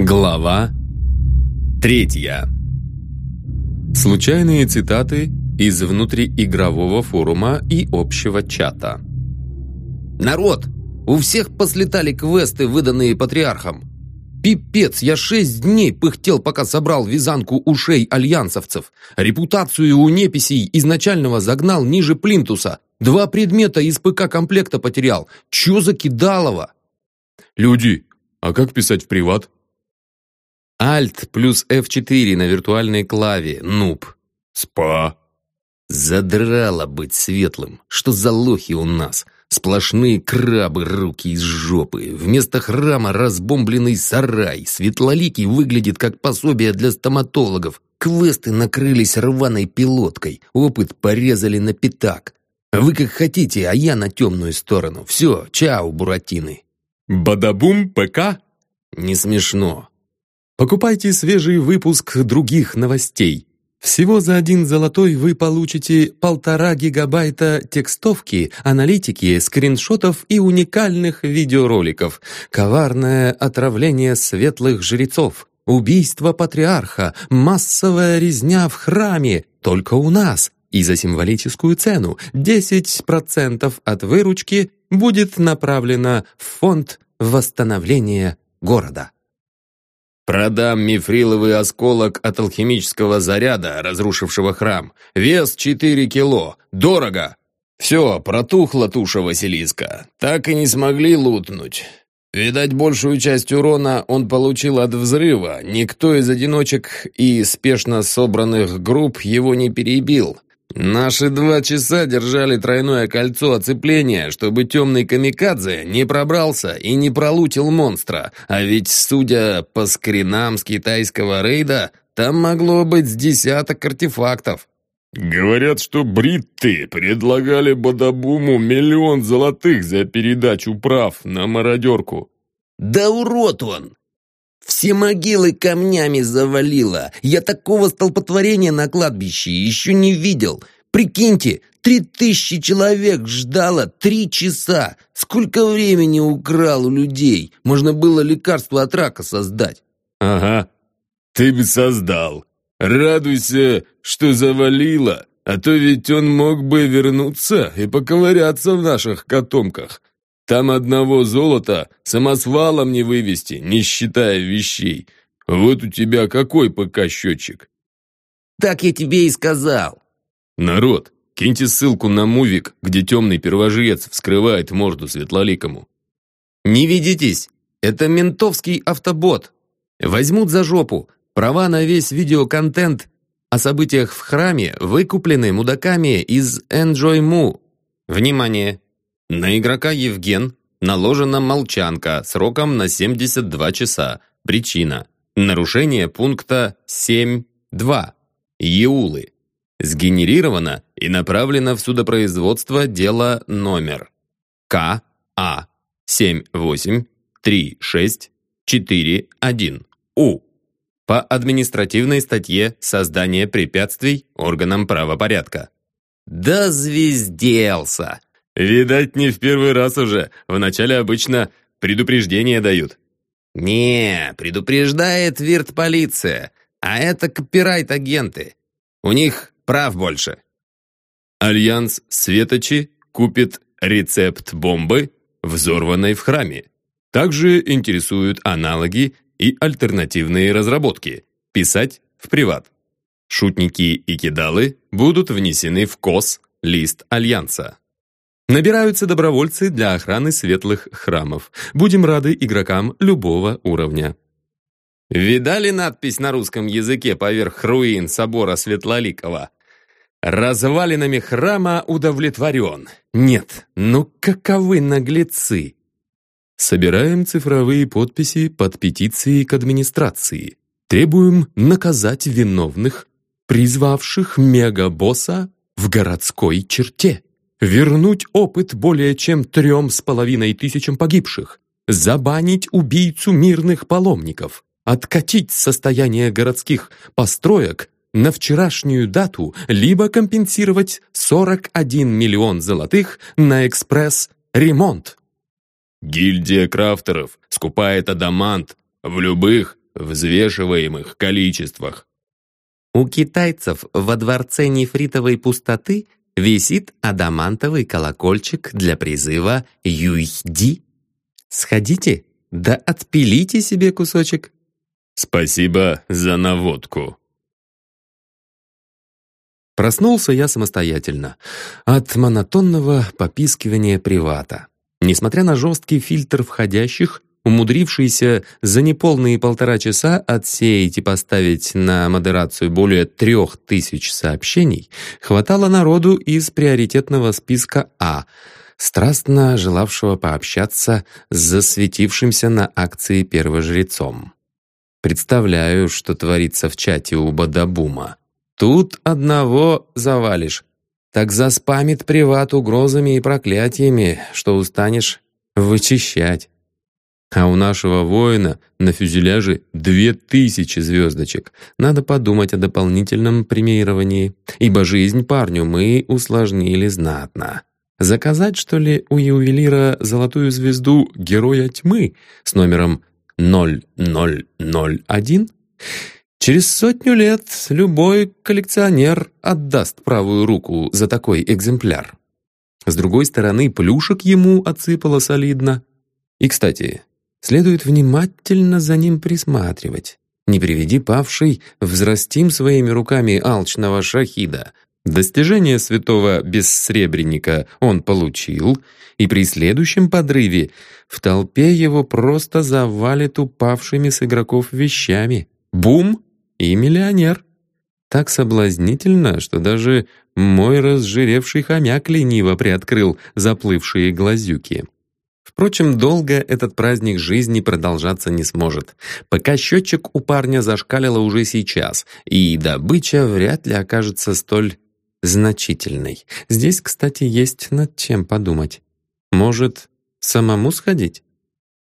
Глава третья. Случайные цитаты из внутриигрового форума и общего чата. «Народ! У всех послетали квесты, выданные патриархом. Пипец, я шесть дней пыхтел, пока собрал вязанку ушей альянсовцев. Репутацию у неписей изначального загнал ниже плинтуса. Два предмета из ПК-комплекта потерял. Чё за кидалово?» «Люди, а как писать в приват?» Alt плюс F4 на виртуальной клаве, нуб. «Спа». Задрало быть светлым. Что за лохи у нас? Сплошные крабы, руки из жопы. Вместо храма разбомбленный сарай. Светлоликий выглядит как пособие для стоматологов. Квесты накрылись рваной пилоткой. Опыт порезали на пятак. Вы как хотите, а я на темную сторону. Все, чао, буратины. Бадабум ПК? Не смешно. Покупайте свежий выпуск других новостей. Всего за один золотой вы получите полтора гигабайта текстовки, аналитики, скриншотов и уникальных видеороликов. Коварное отравление светлых жрецов, убийство патриарха, массовая резня в храме. Только у нас. И за символическую цену 10% от выручки будет направлено в фонд восстановления города. Продам мифриловый осколок от алхимического заряда, разрушившего храм. Вес 4 кило. Дорого. Все, протухла туша Василиска. Так и не смогли лутнуть. Видать, большую часть урона он получил от взрыва. Никто из одиночек и спешно собранных групп его не перебил. Наши два часа держали тройное кольцо оцепления, чтобы темный камикадзе не пробрался и не пролутил монстра. А ведь, судя по скринам с китайского рейда, там могло быть с десяток артефактов. Говорят, что бритты предлагали Бадабуму миллион золотых за передачу прав на мародерку. Да урод он! Все могилы камнями завалило. Я такого столпотворения на кладбище еще не видел. Прикиньте, три тысячи человек ждало три часа. Сколько времени украл у людей? Можно было лекарство от рака создать. Ага, ты бы создал. Радуйся, что завалило, а то ведь он мог бы вернуться и поковыряться в наших котомках. Там одного золота самосвалом не вывести, не считая вещей. Вот у тебя какой ПК-счетчик?» «Так я тебе и сказал». «Народ, киньте ссылку на мувик, где темный первожрец вскрывает морду светлоликому». «Не ведитесь, это ментовский автобот. Возьмут за жопу. Права на весь видеоконтент о событиях в храме выкуплены мудаками из Enjoy Mu. Внимание! На игрока Евген наложена молчанка сроком на 72 часа. Причина – нарушение пункта 7.2 ЕУЛы. Сгенерировано и направлено в судопроизводство дело номер КА 783641 У по административной статье «Создание препятствий органам правопорядка». Да звезделся! Видать, не в первый раз уже. Вначале обычно предупреждение дают. Не, предупреждает вирт-полиция, а это копирайт-агенты. У них прав больше. Альянс Светочи купит рецепт бомбы, взорванной в храме. Также интересуют аналоги и альтернативные разработки. Писать в приват. Шутники и кидалы будут внесены в KOS лист Альянса. Набираются добровольцы для охраны светлых храмов. Будем рады игрокам любого уровня. Видали надпись на русском языке поверх руин собора Светлоликого? Развалинами храма удовлетворен. Нет, ну каковы наглецы! Собираем цифровые подписи под петицией к администрации. Требуем наказать виновных, призвавших мегабосса в городской черте вернуть опыт более чем трем с половиной тысячам погибших, забанить убийцу мирных паломников, откатить состояние городских построек на вчерашнюю дату, либо компенсировать 41 миллион золотых на экспресс-ремонт. Гильдия крафтеров скупает адамант в любых взвешиваемых количествах. У китайцев во дворце нефритовой пустоты висит адамантовый колокольчик для призыва Юйди. Сходите, да отпилите себе кусочек. Спасибо за наводку. Проснулся я самостоятельно от монотонного попискивания привата. Несмотря на жесткий фильтр входящих, умудрившийся за неполные полтора часа отсеять и поставить на модерацию более трех тысяч сообщений, хватало народу из приоритетного списка А, страстно желавшего пообщаться с засветившимся на акции первожрецом. Представляю, что творится в чате у Бадабума. Тут одного завалишь. Так заспамит приват угрозами и проклятиями, что устанешь вычищать. А у нашего воина на фюзеляже две тысячи звездочек. Надо подумать о дополнительном премировании, ибо жизнь парню мы усложнили знатно. Заказать, что ли, у ювелира золотую звезду Героя Тьмы с номером 0001? Через сотню лет любой коллекционер отдаст правую руку за такой экземпляр. С другой стороны, плюшек ему отсыпало солидно. И, кстати, следует внимательно за ним присматривать. Не приведи павший, взрастим своими руками алчного шахида. Достижение святого бессребренника он получил, и при следующем подрыве в толпе его просто завалит упавшими с игроков вещами. Бум! И миллионер. Так соблазнительно, что даже мой разжиревший хомяк лениво приоткрыл заплывшие глазюки. Впрочем, долго этот праздник жизни продолжаться не сможет. Пока счетчик у парня зашкалило уже сейчас, и добыча вряд ли окажется столь значительной. Здесь, кстати, есть над чем подумать. Может, самому сходить?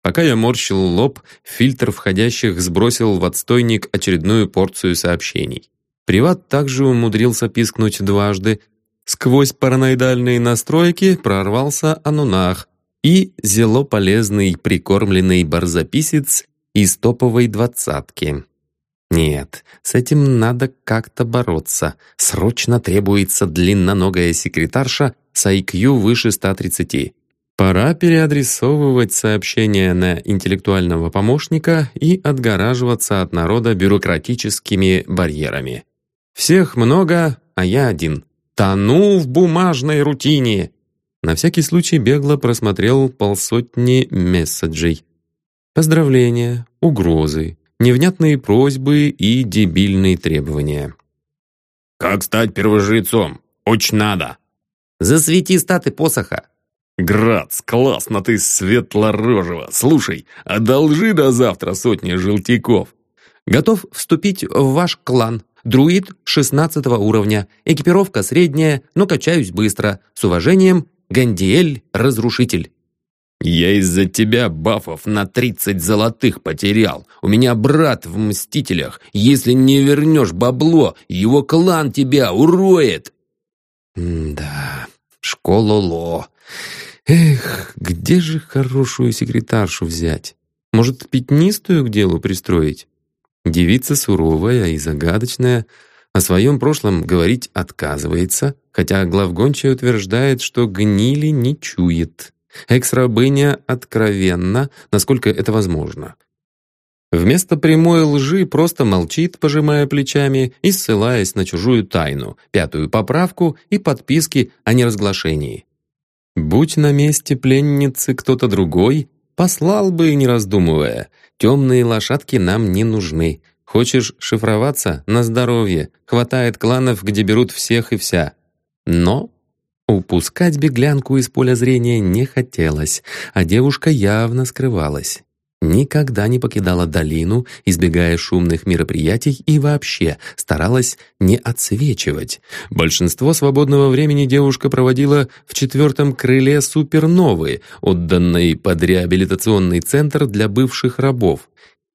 Пока я морщил лоб, фильтр входящих сбросил в отстойник очередную порцию сообщений. Приват также умудрился пискнуть дважды. Сквозь параноидальные настройки прорвался анунах и зело полезный прикормленный барзаписец из топовой двадцатки. Нет, с этим надо как-то бороться. Срочно требуется длинноногая секретарша с IQ выше 130. Пора переадресовывать сообщения на интеллектуального помощника и отгораживаться от народа бюрократическими барьерами. Всех много, а я один. Тону в бумажной рутине. На всякий случай бегло просмотрел полсотни месседжей. Поздравления, угрозы, невнятные просьбы и дебильные требования. «Как стать первожрецом? Очень надо!» «Засвети статы посоха!» «Грац, классно ты светлорожего! Слушай, одолжи до завтра сотни желтяков!» «Готов вступить в ваш клан. Друид 16 уровня. Экипировка средняя, но качаюсь быстро. С уважением, Гандиэль Разрушитель». «Я из-за тебя бафов на 30 золотых потерял. У меня брат в Мстителях. Если не вернешь бабло, его клан тебя уроет!» «Да, школа-ло. Эх, где же хорошую секретаршу взять? Может, пятнистую к делу пристроить? Девица суровая и загадочная, о своем прошлом говорить отказывается, хотя главгончая утверждает, что гнили не чует. Экс-рабыня откровенна, насколько это возможно. Вместо прямой лжи просто молчит, пожимая плечами и ссылаясь на чужую тайну, пятую поправку и подписки о неразглашении. Будь на месте пленницы кто-то другой, послал бы, не раздумывая. Темные лошадки нам не нужны. Хочешь шифроваться? На здоровье. Хватает кланов, где берут всех и вся. Но Упускать беглянку из поля зрения не хотелось, а девушка явно скрывалась. Никогда не покидала долину, избегая шумных мероприятий и вообще старалась не отсвечивать. Большинство свободного времени девушка проводила в четвертом крыле суперновы, отданной под реабилитационный центр для бывших рабов.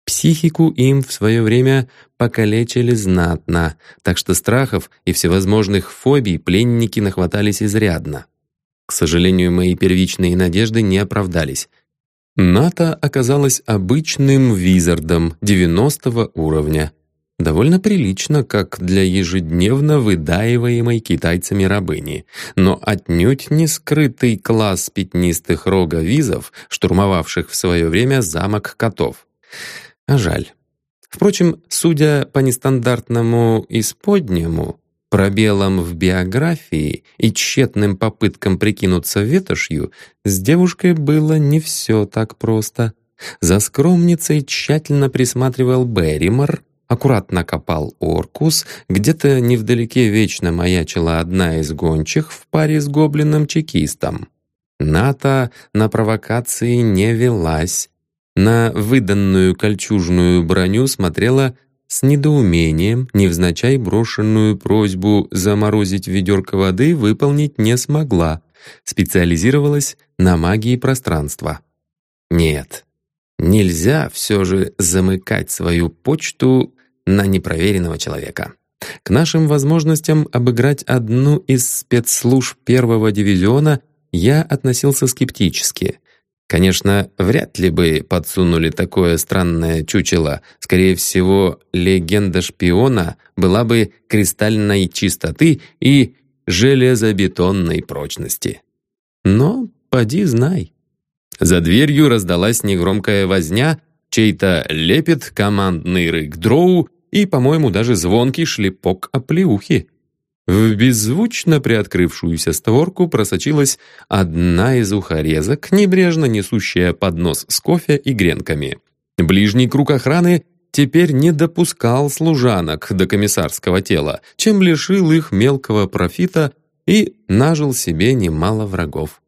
Психику им в свое время покалечили знатно, так что страхов и всевозможных фобий пленники нахватались изрядно. К сожалению, мои первичные надежды не оправдались. Ната оказалась обычным визардом 90 уровня. Довольно прилично, как для ежедневно выдаиваемой китайцами рабыни, но отнюдь не скрытый класс пятнистых роговизов, штурмовавших в свое время замок котов. А жаль. Впрочем, судя по нестандартному исподнему, пробелам в биографии и тщетным попыткам прикинуться ветошью, с девушкой было не все так просто. За скромницей тщательно присматривал Берримор, аккуратно копал Оркус, где-то невдалеке вечно маячила одна из гончих в паре с гоблином-чекистом. Ната на провокации не велась, на выданную кольчужную броню смотрела с недоумением, невзначай брошенную просьбу заморозить ведерко воды выполнить не смогла, специализировалась на магии пространства. Нет, нельзя все же замыкать свою почту на непроверенного человека. К нашим возможностям обыграть одну из спецслужб первого дивизиона я относился скептически. Конечно, вряд ли бы подсунули такое странное чучело. Скорее всего, легенда шпиона была бы кристальной чистоты и железобетонной прочности. Но поди знай. За дверью раздалась негромкая возня, чей-то лепет, командный рык дроу и, по-моему, даже звонкий шлепок оплеухи. В беззвучно приоткрывшуюся створку просочилась одна из ухорезок, небрежно несущая поднос с кофе и гренками. Ближний круг охраны теперь не допускал служанок до комиссарского тела, чем лишил их мелкого профита и нажил себе немало врагов.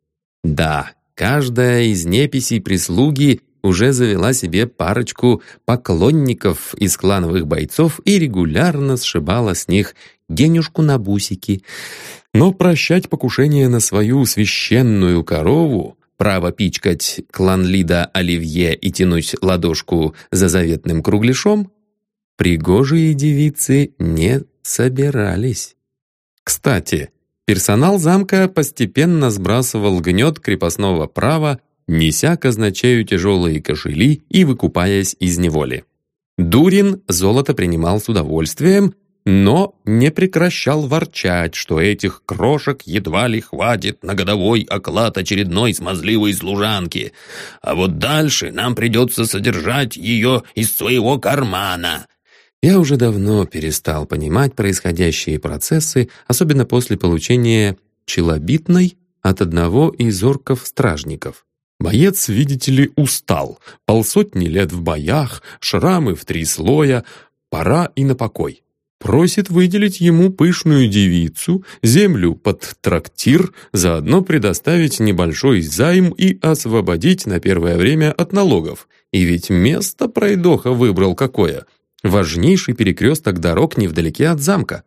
Да, каждая из неписей прислуги уже завела себе парочку поклонников из клановых бойцов и регулярно сшибала с них денежку на бусики. Но прощать покушение на свою священную корову, право пичкать клан Лида Оливье и тянуть ладошку за заветным кругляшом, пригожие девицы не собирались. Кстати, персонал замка постепенно сбрасывал гнет крепостного права, неся казначею тяжелые кошели и выкупаясь из неволи. Дурин золото принимал с удовольствием, но не прекращал ворчать, что этих крошек едва ли хватит на годовой оклад очередной смазливой служанки. А вот дальше нам придется содержать ее из своего кармана. Я уже давно перестал понимать происходящие процессы, особенно после получения челобитной от одного из орков-стражников. Боец, видите ли, устал. Полсотни лет в боях, шрамы в три слоя. Пора и на покой. Просит выделить ему пышную девицу, землю под трактир, заодно предоставить небольшой займ и освободить на первое время от налогов. И ведь место пройдоха выбрал какое. Важнейший перекресток дорог невдалеке от замка.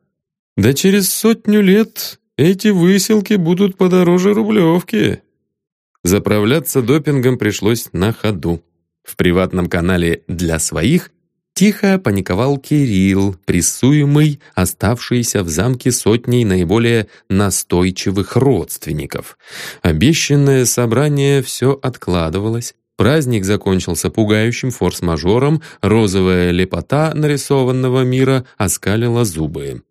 Да через сотню лет эти выселки будут подороже рублевки. Заправляться допингом пришлось на ходу. В приватном канале «Для своих» тихо паниковал Кирилл, прессуемый, оставшийся в замке сотней наиболее настойчивых родственников. Обещанное собрание все откладывалось, Праздник закончился пугающим форс-мажором, розовая лепота нарисованного мира оскалила зубы.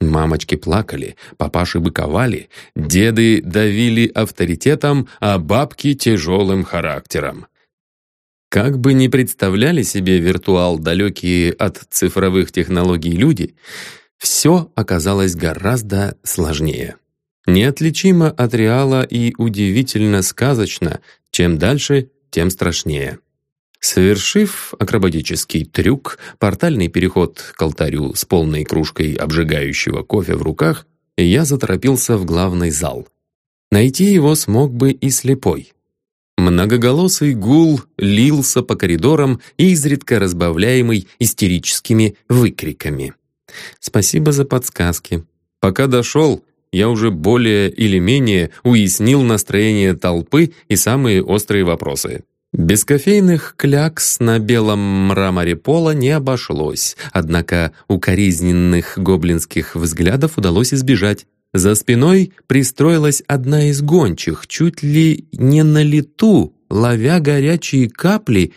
Мамочки плакали, папаши быковали, деды давили авторитетом, а бабки тяжелым характером. Как бы ни представляли себе виртуал далекие от цифровых технологий люди, все оказалось гораздо сложнее. Неотличимо от реала и удивительно сказочно, чем дальше, тем страшнее. Совершив акробатический трюк, портальный переход к алтарю с полной кружкой обжигающего кофе в руках, я заторопился в главный зал. Найти его смог бы и слепой. Многоголосый гул лился по коридорам, изредка разбавляемый истерическими выкриками. Спасибо за подсказки. Пока дошел, я уже более или менее уяснил настроение толпы и самые острые вопросы. Без кофейных клякс на белом мраморе пола не обошлось, однако укоризненных гоблинских взглядов удалось избежать. За спиной пристроилась одна из гончих, чуть ли не на лету, ловя горячие капли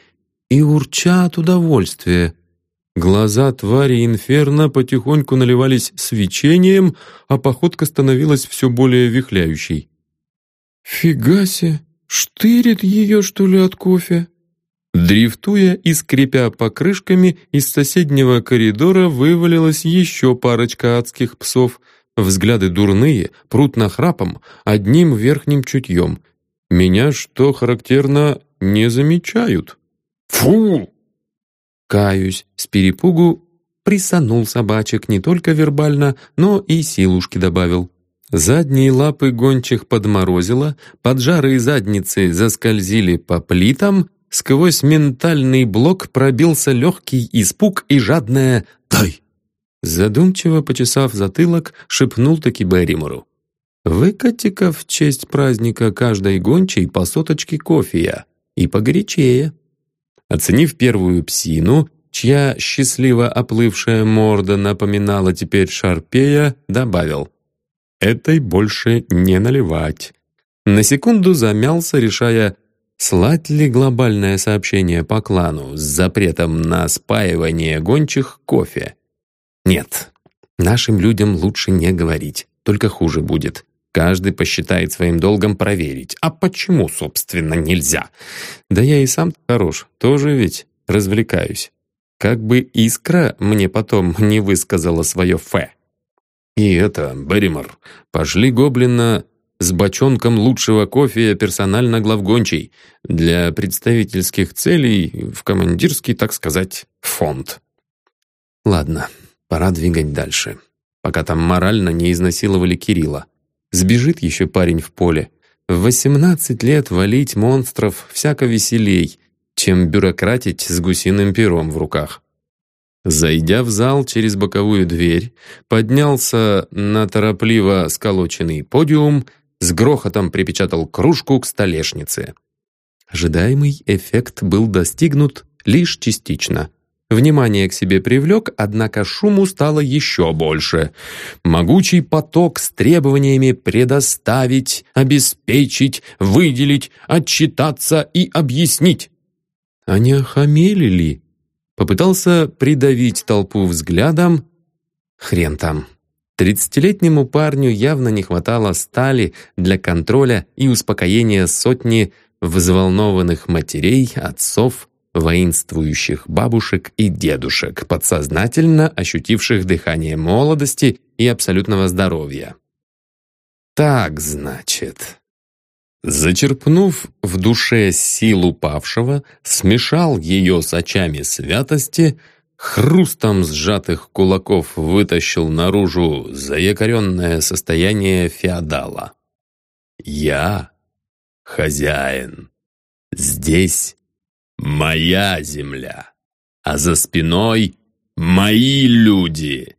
и урча от удовольствия. Глаза твари инферно потихоньку наливались свечением, а походка становилась все более вихляющей. «Фига себе! Штырит ее, что ли, от кофе?» Дрифтуя и скрипя покрышками, из соседнего коридора вывалилась еще парочка адских псов. Взгляды дурные, прут нахрапом, одним верхним чутьем. Меня, что характерно, не замечают. «Фу!» Каюсь, с перепугу присанул собачек не только вербально, но и силушки добавил. Задние лапы гончих подморозило, поджарые задницы заскользили по плитам, сквозь ментальный блок пробился легкий испуг и жадное «Дай!». Задумчиво почесав затылок, шепнул таки Берримору. «Выкати-ка в честь праздника каждой гончей по соточке кофея и погорячее». Оценив первую псину, чья счастливо оплывшая морда напоминала теперь шарпея, добавил «Этой больше не наливать». На секунду замялся, решая, слать ли глобальное сообщение по клану с запретом на спаивание гончих кофе. Нет, нашим людям лучше не говорить, только хуже будет. Каждый посчитает своим долгом проверить. А почему, собственно, нельзя? Да я и сам хорош, тоже ведь развлекаюсь. Как бы искра мне потом не высказала свое «фе». И это, Берримор, пошли гоблина с бочонком лучшего кофе персонально главгончий для представительских целей в командирский, так сказать, фонд. Ладно, пора двигать дальше, пока там морально не изнасиловали Кирилла. Сбежит еще парень в поле. В 18 лет валить монстров всяко веселей, чем бюрократить с гусиным пером в руках. Зайдя в зал через боковую дверь, поднялся на торопливо сколоченный подиум, с грохотом припечатал кружку к столешнице. Ожидаемый эффект был достигнут лишь частично — Внимание к себе привлек, однако шуму стало еще больше. Могучий поток с требованиями предоставить, обеспечить, выделить, отчитаться и объяснить. А не охамели ли? Попытался придавить толпу взглядом. Хрен там. Тридцатилетнему парню явно не хватало стали для контроля и успокоения сотни взволнованных матерей, отцов, воинствующих бабушек и дедушек, подсознательно ощутивших дыхание молодости и абсолютного здоровья. Так, значит. Зачерпнув в душе силу павшего, смешал ее с очами святости, хрустом сжатых кулаков вытащил наружу заякоренное состояние феодала. «Я хозяин. Здесь моя земля, а за спиной мои люди.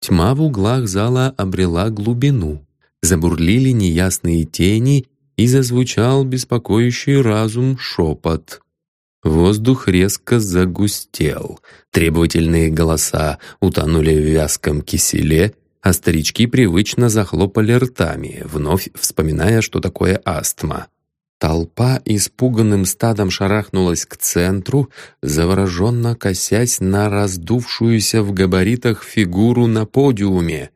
Тьма в углах зала обрела глубину, забурлили неясные тени и зазвучал беспокоящий разум шепот. Воздух резко загустел, требовательные голоса утонули в вязком киселе, а старички привычно захлопали ртами, вновь вспоминая, что такое астма. Толпа испуганным стадом шарахнулась к центру, завороженно косясь на раздувшуюся в габаритах фигуру на подиуме.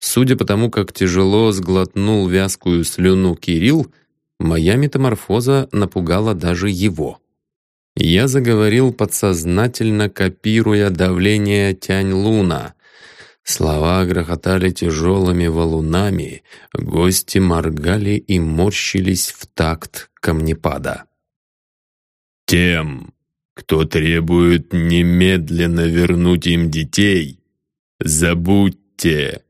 Судя по тому, как тяжело сглотнул вязкую слюну Кирилл, моя метаморфоза напугала даже его. Я заговорил подсознательно, копируя давление Тянь-Луна, Слова грохотали тяжелыми валунами, гости моргали и морщились в такт камнепада. «Тем, кто требует немедленно вернуть им детей, забудьте,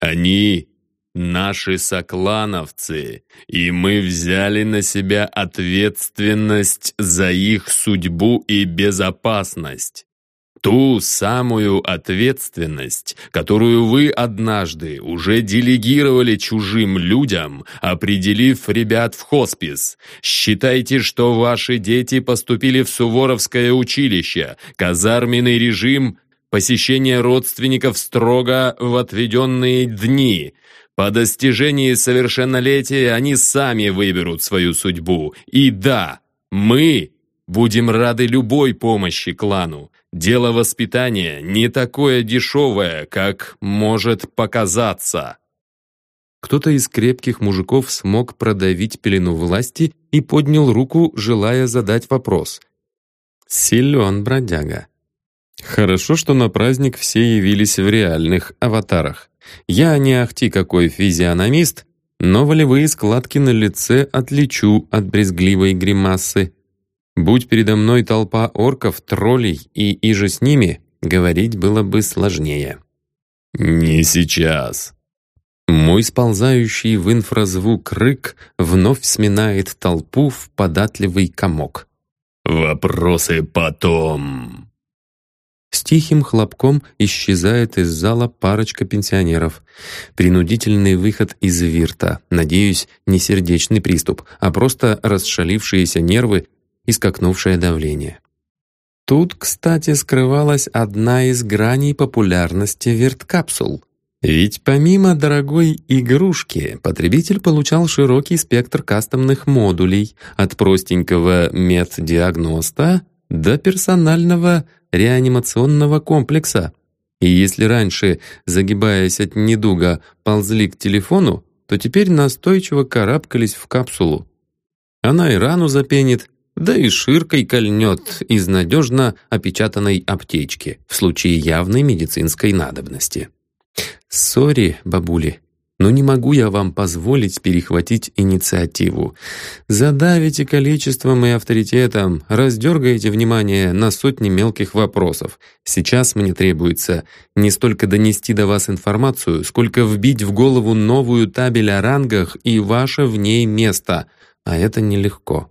они наши соклановцы, и мы взяли на себя ответственность за их судьбу и безопасность. Ту самую ответственность, которую вы однажды уже делегировали чужим людям, определив ребят в хоспис. Считайте, что ваши дети поступили в Суворовское училище, казарменный режим, посещение родственников строго в отведенные дни. По достижении совершеннолетия они сами выберут свою судьбу. И да, мы будем рады любой помощи клану. Дело воспитания не такое дешевое, как может показаться. Кто-то из крепких мужиков смог продавить пелену власти и поднял руку, желая задать вопрос. Силен бродяга. Хорошо, что на праздник все явились в реальных аватарах. Я не ахти какой физиономист, но волевые складки на лице отличу от брезгливой гримасы. Будь передо мной толпа орков, троллей и иже с ними, говорить было бы сложнее. «Не сейчас», мой сползающий в инфразвук рык вновь сминает толпу в податливый комок. «Вопросы потом!» С тихим хлопком исчезает из зала парочка пенсионеров. Принудительный выход из вирта. Надеюсь, не сердечный приступ, а просто расшалившиеся нервы и скакнувшее давление. Тут, кстати, скрывалась одна из граней популярности вирткапсул. Ведь помимо дорогой игрушки, потребитель получал широкий спектр кастомных модулей, от простенького меддиагноста до персонального реанимационного комплекса. И если раньше, загибаясь от недуга, ползли к телефону, то теперь настойчиво карабкались в капсулу. Она и рану запенит, да и ширкой кольнет из надежно опечатанной аптечки в случае явной медицинской надобности. «Сори, бабули, но не могу я вам позволить перехватить инициативу. Задавите количеством и авторитетом, раздергаете внимание на сотни мелких вопросов. Сейчас мне требуется не столько донести до вас информацию, сколько вбить в голову новую табель о рангах и ваше в ней место, а это нелегко.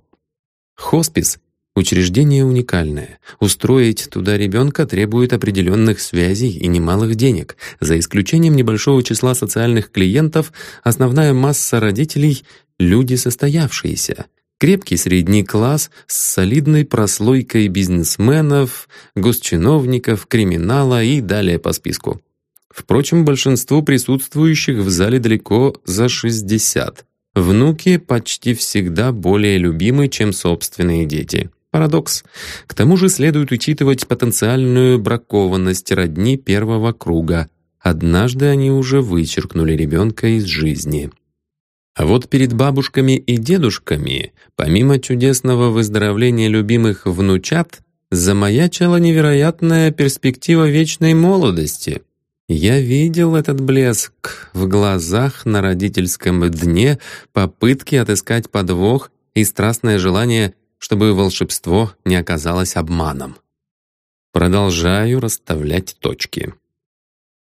Хоспис Учреждение уникальное. Устроить туда ребенка требует определенных связей и немалых денег. За исключением небольшого числа социальных клиентов, основная масса родителей — люди состоявшиеся. Крепкий средний класс с солидной прослойкой бизнесменов, госчиновников, криминала и далее по списку. Впрочем, большинству присутствующих в зале далеко за 60. Внуки почти всегда более любимы, чем собственные дети. Парадокс. К тому же следует учитывать потенциальную бракованность родни первого круга. Однажды они уже вычеркнули ребенка из жизни. А вот перед бабушками и дедушками, помимо чудесного выздоровления любимых внучат, замаячила невероятная перспектива вечной молодости. Я видел этот блеск в глазах на родительском дне, попытки отыскать подвох и страстное желание чтобы волшебство не оказалось обманом. Продолжаю расставлять точки.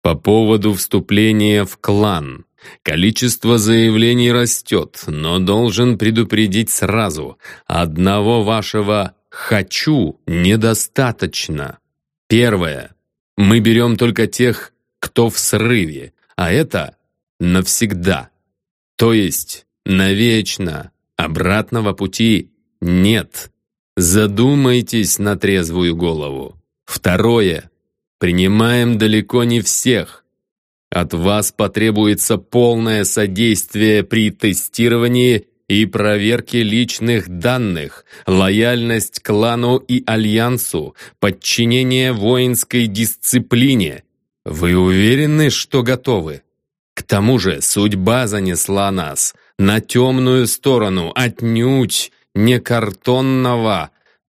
По поводу вступления в клан. Количество заявлений растет, но должен предупредить сразу. Одного вашего «хочу» недостаточно. Первое. Мы берем только тех, кто в срыве, а это навсегда. То есть навечно. Обратного пути нет. Задумайтесь на трезвую голову. Второе. Принимаем далеко не всех. От вас потребуется полное содействие при тестировании и проверке личных данных, лояльность клану и альянсу, подчинение воинской дисциплине. Вы уверены, что готовы? К тому же судьба занесла нас на темную сторону отнюдь не картонного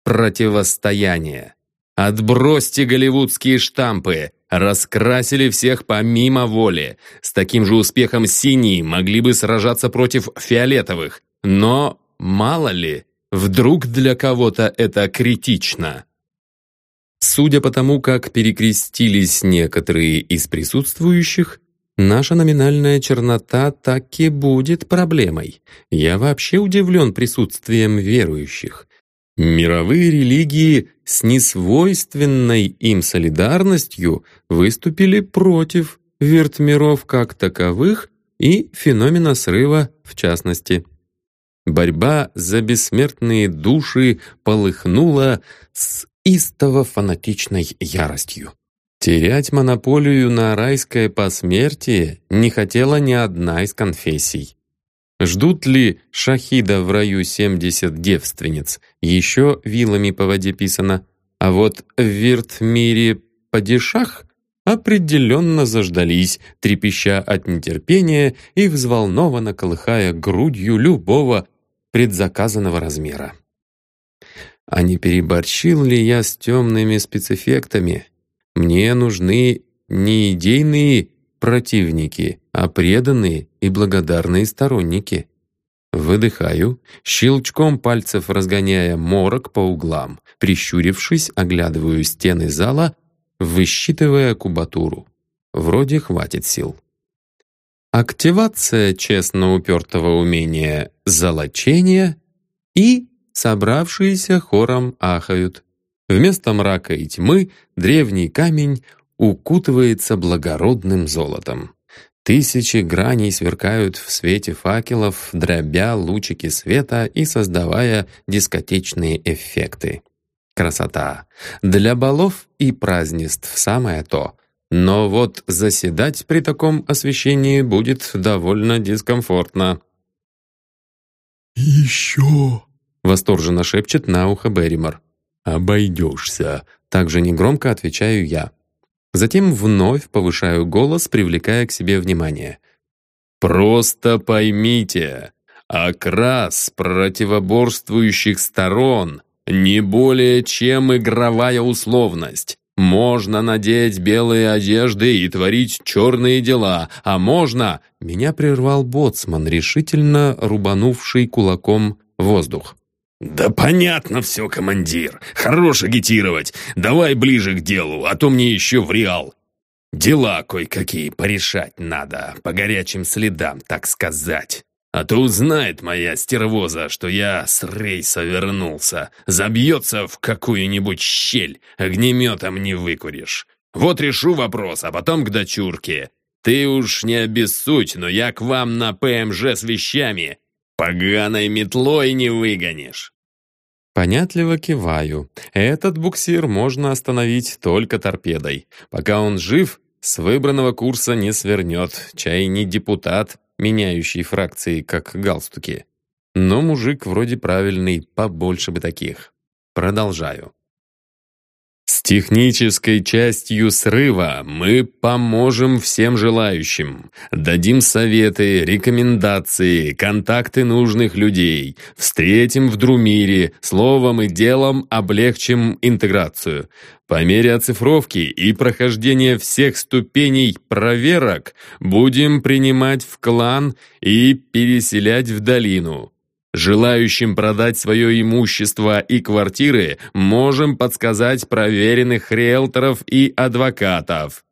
противостояния. Отбросьте голливудские штампы, раскрасили всех помимо воли. С таким же успехом синие могли бы сражаться против фиолетовых. Но, мало ли, вдруг для кого-то это критично. Судя по тому, как перекрестились некоторые из присутствующих, Наша номинальная чернота так и будет проблемой. Я вообще удивлен присутствием верующих. Мировые религии с несвойственной им солидарностью выступили против вертмиров как таковых и феномена срыва в частности. Борьба за бессмертные души полыхнула с истово-фанатичной яростью. Терять монополию на райское посмертие не хотела ни одна из конфессий. Ждут ли шахида в раю 70 девственниц? Еще вилами по воде писано. А вот в виртмире падишах определенно заждались, трепеща от нетерпения и взволнованно колыхая грудью любого предзаказанного размера. А не переборщил ли я с темными спецэффектами? Мне нужны не идейные противники, а преданные и благодарные сторонники. Выдыхаю, щелчком пальцев разгоняя морок по углам, прищурившись, оглядываю стены зала высчитывая кубатуру. Вроде хватит сил. Активация честно упертого умения золочения и собравшиеся хором ахают. Вместо мрака и тьмы древний камень укутывается благородным золотом. Тысячи граней сверкают в свете факелов, дробя лучики света и создавая дискотечные эффекты. Красота. Для балов и празднеств самое то. Но вот заседать при таком освещении будет довольно дискомфортно. «Еще!» — восторженно шепчет на ухо Берримор. «Обойдешься!» — также негромко отвечаю я. Затем вновь повышаю голос, привлекая к себе внимание. «Просто поймите, окрас противоборствующих сторон не более чем игровая условность. Можно надеть белые одежды и творить черные дела, а можно...» Меня прервал боцман, решительно рубанувший кулаком воздух. «Да понятно все, командир. Хорош агитировать. Давай ближе к делу, а то мне еще в реал. Дела кое-какие порешать надо, по горячим следам, так сказать». А то узнает моя стервоза, что я с рейса вернулся. Забьется в какую-нибудь щель, огнеметом не выкуришь. Вот решу вопрос, а потом к дочурке. Ты уж не обессудь, но я к вам на ПМЖ с вещами. Поганой метлой не выгонишь. Понятливо киваю. Этот буксир можно остановить только торпедой. Пока он жив, с выбранного курса не свернет. Чай не депутат, меняющий фракции, как галстуки. Но мужик вроде правильный, побольше бы таких. Продолжаю. Технической частью срыва мы поможем всем желающим. Дадим советы, рекомендации, контакты нужных людей. Встретим в Друмире, словом и делом облегчим интеграцию. По мере оцифровки и прохождения всех ступеней проверок будем принимать в клан и переселять в долину. Желающим продать свое имущество и квартиры можем подсказать проверенных риэлторов и адвокатов.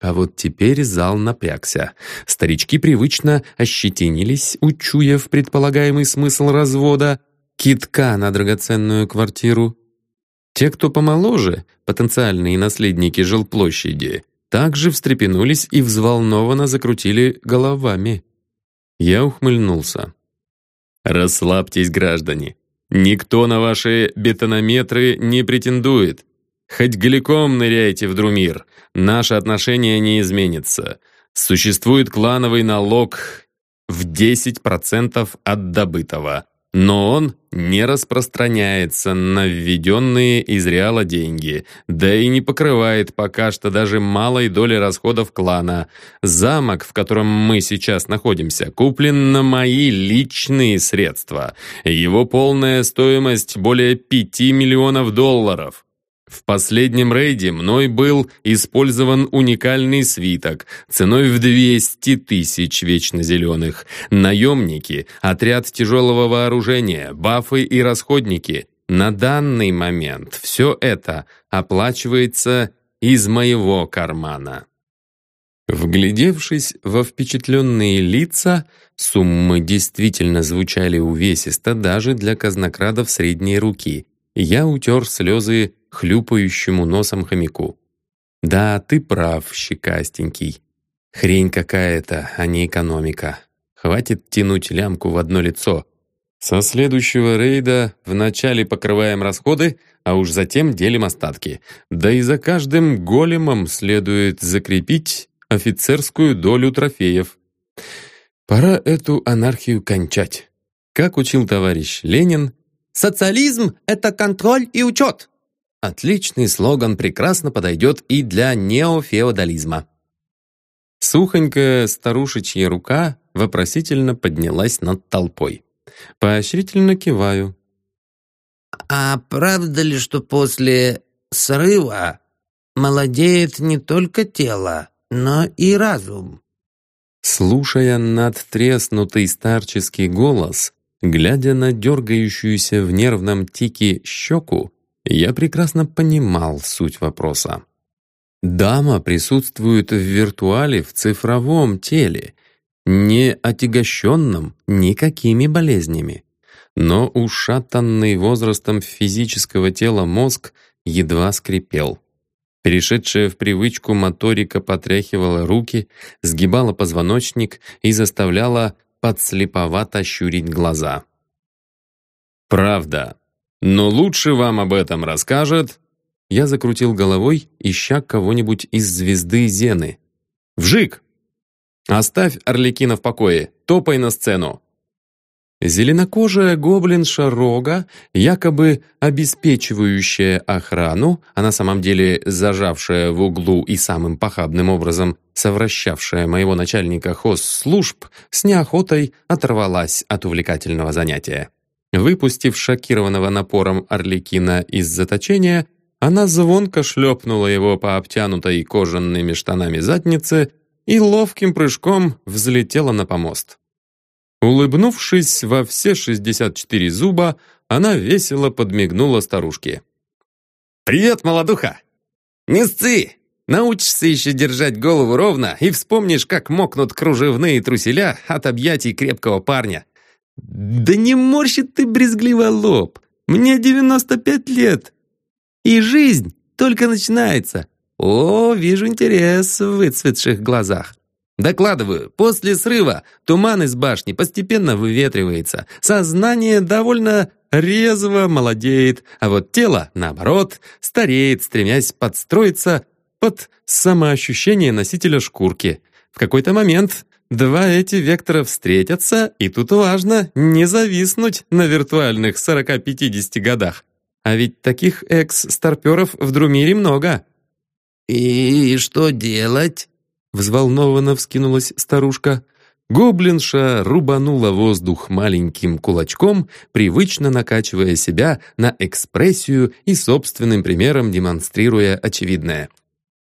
А вот теперь зал напрягся. Старички привычно ощетинились, учуяв предполагаемый смысл развода, китка на драгоценную квартиру. Те, кто помоложе, потенциальные наследники жилплощади, также встрепенулись и взволнованно закрутили головами. Я ухмыльнулся. Расслабьтесь, граждане. Никто на ваши бетонометры не претендует. Хоть голиком ныряйте в Друмир, наше отношение не изменится. Существует клановый налог в 10% от добытого но он не распространяется на введенные из Реала деньги, да и не покрывает пока что даже малой доли расходов клана. Замок, в котором мы сейчас находимся, куплен на мои личные средства. Его полная стоимость более 5 миллионов долларов. В последнем рейде мной был использован уникальный свиток ценой в 200 тысяч вечно зеленых. Наемники, отряд тяжелого вооружения, бафы и расходники. На данный момент все это оплачивается из моего кармана. Вглядевшись во впечатленные лица, суммы действительно звучали увесисто даже для казнокрадов средней руки. Я утер слезы хлюпающему носом хомяку. «Да, ты прав, щекастенький. Хрень какая-то, а не экономика. Хватит тянуть лямку в одно лицо. Со следующего рейда вначале покрываем расходы, а уж затем делим остатки. Да и за каждым големом следует закрепить офицерскую долю трофеев. Пора эту анархию кончать. Как учил товарищ Ленин, «Социализм — это контроль и учет!» Отличный слоган прекрасно подойдет и для неофеодализма. Сухонькая старушечья рука вопросительно поднялась над толпой. Поощрительно киваю. «А правда ли, что после срыва молодеет не только тело, но и разум?» Слушая надтреснутый старческий голос, глядя на дергающуюся в нервном тике щеку, я прекрасно понимал суть вопроса. Дама присутствует в виртуале в цифровом теле, не отягощенном никакими болезнями. Но ушатанный возрастом физического тела мозг едва скрипел. Перешедшая в привычку моторика потряхивала руки, сгибала позвоночник и заставляла подслеповато щурить глаза. «Правда. Но лучше вам об этом расскажет...» Я закрутил головой, ища кого-нибудь из звезды Зены. «Вжик! Оставь Орликина в покое, топай на сцену!» Зеленокожая гоблинша Рога, якобы обеспечивающая охрану, а на самом деле зажавшая в углу и самым похабным образом совращавшая моего начальника хозслужб, с неохотой оторвалась от увлекательного занятия. Выпустив шокированного напором Орликина из заточения, она звонко шлепнула его по обтянутой кожаными штанами заднице и ловким прыжком взлетела на помост. Улыбнувшись во все 64 зуба, она весело подмигнула старушке. «Привет, молодуха! Не сцы! Научишься еще держать голову ровно и вспомнишь, как мокнут кружевные труселя от объятий крепкого парня. Да не морщит ты брезгливо лоб! Мне 95 лет! И жизнь только начинается! О, вижу интерес в выцветших глазах!» Докладываю, после срыва туман из башни постепенно выветривается, сознание довольно резво молодеет, а вот тело, наоборот, стареет, стремясь подстроиться под самоощущение носителя шкурки. В какой-то момент два эти вектора встретятся, и тут важно не зависнуть на виртуальных 40-50 годах. А ведь таких экс-старперов в Друмире много. «И что делать?» Взволнованно вскинулась старушка. Гоблинша рубанула воздух маленьким кулачком, привычно накачивая себя на экспрессию и собственным примером демонстрируя очевидное.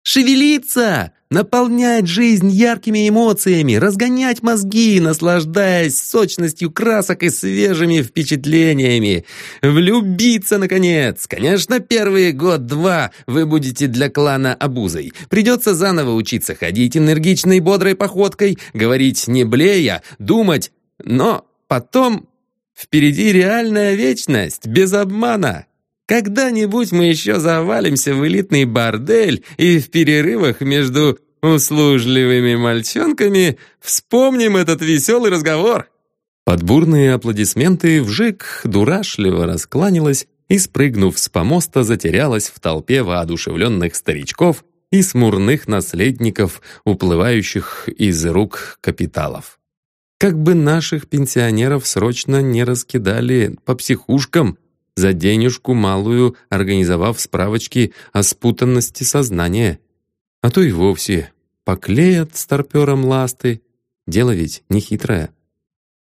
«Шевелиться! Наполнять жизнь яркими эмоциями, разгонять мозги, наслаждаясь сочностью красок и свежими впечатлениями. Влюбиться, наконец! Конечно, первые год-два вы будете для клана обузой. Придется заново учиться ходить энергичной бодрой походкой, говорить не блея, думать, но потом впереди реальная вечность, без обмана. Когда-нибудь мы еще завалимся в элитный бордель и в перерывах между услужливыми мальчонками вспомним этот веселый разговор». Под бурные аплодисменты вжик дурашливо раскланялась и, спрыгнув с помоста, затерялась в толпе воодушевленных старичков и смурных наследников, уплывающих из рук капиталов. Как бы наших пенсионеров срочно не раскидали по психушкам, за денежку малую организовав справочки о спутанности сознания. А то и вовсе поклеят старпером ласты. Дело ведь нехитрое.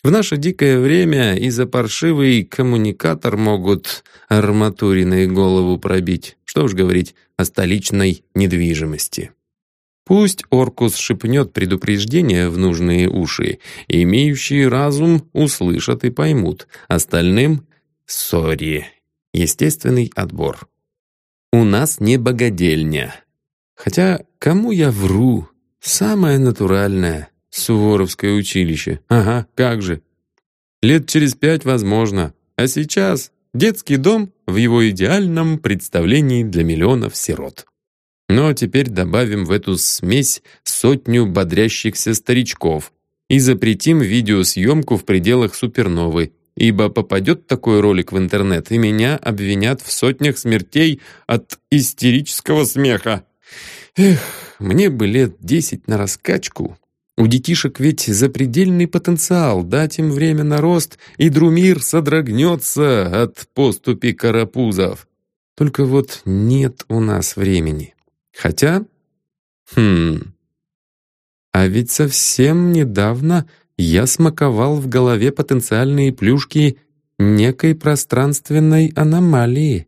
В наше дикое время и за паршивый коммуникатор могут арматуриной голову пробить. Что уж говорить о столичной недвижимости. Пусть Оркус шепнет предупреждение в нужные уши, имеющие разум услышат и поймут. Остальным Сори. Естественный отбор. У нас не богадельня. Хотя, кому я вру? Самое натуральное. Суворовское училище. Ага, как же. Лет через пять возможно. А сейчас детский дом в его идеальном представлении для миллионов сирот. Но теперь добавим в эту смесь сотню бодрящихся старичков и запретим видеосъемку в пределах суперновой, ибо попадет такой ролик в интернет, и меня обвинят в сотнях смертей от истерического смеха. Эх, мне бы лет десять на раскачку. У детишек ведь запредельный потенциал, дать им время на рост, и Друмир содрогнется от поступи карапузов. Только вот нет у нас времени. Хотя... Хм... А ведь совсем недавно я смаковал в голове потенциальные плюшки некой пространственной аномалии.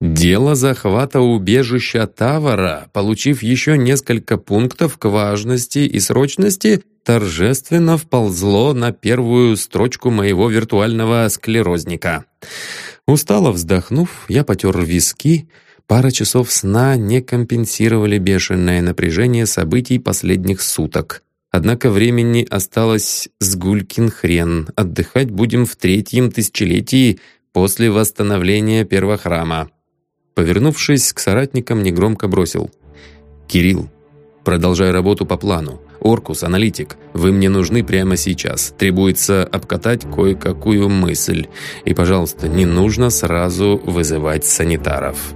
Дело захвата убежища Тавара, получив еще несколько пунктов к важности и срочности, торжественно вползло на первую строчку моего виртуального склерозника. Устало вздохнув, я потер виски, пара часов сна не компенсировали бешеное напряжение событий последних суток. Однако времени осталось с хрен, отдыхать будем в третьем тысячелетии после восстановления первохрама. Повернувшись к соратникам, негромко бросил. «Кирилл, продолжай работу по плану. Оркус, аналитик, вы мне нужны прямо сейчас. Требуется обкатать кое-какую мысль. И, пожалуйста, не нужно сразу вызывать санитаров».